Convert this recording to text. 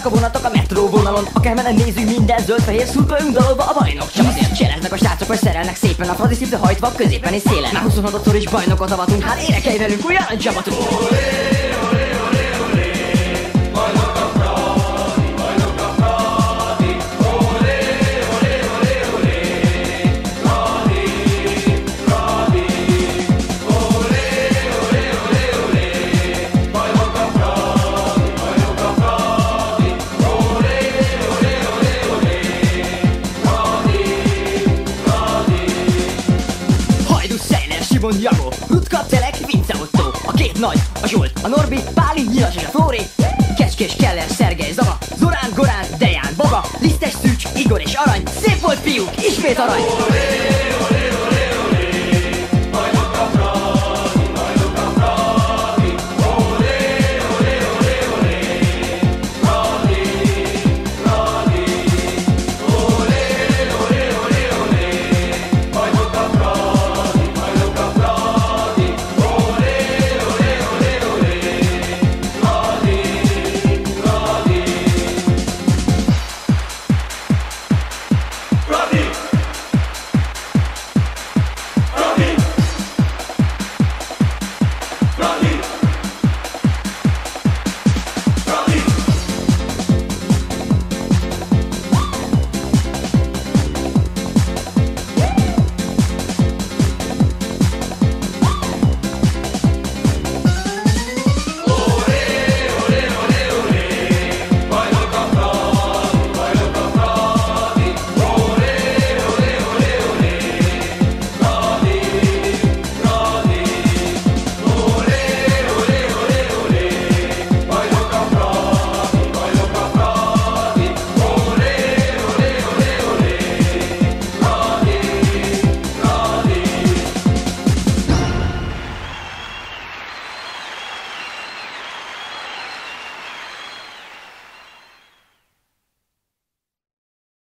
Szállnak a vonatok a metró vonalon. Akármerre nézzük minden zöld-fehér szurpa dalolva a bajnok Csak azért cseleznek a srácok, hogy szerelnek szépen A frazi hajtva középen és szélen. Már 26-szor is bajnokot avatunk. Hát énekelj velünk, ugyan a csapatunk Simon Jagó, Rutka Telek, Vince Otto A két nagy, a Zsolt, a Norbi, Páli, Nyilas és a Flóri Kecskés, Keller, Szergej, Zaba, Zorán, Gorán, Deján, Boga, Lisztes, Szűcs, Igor és Arany. Szép volt fiúk, ismét arany!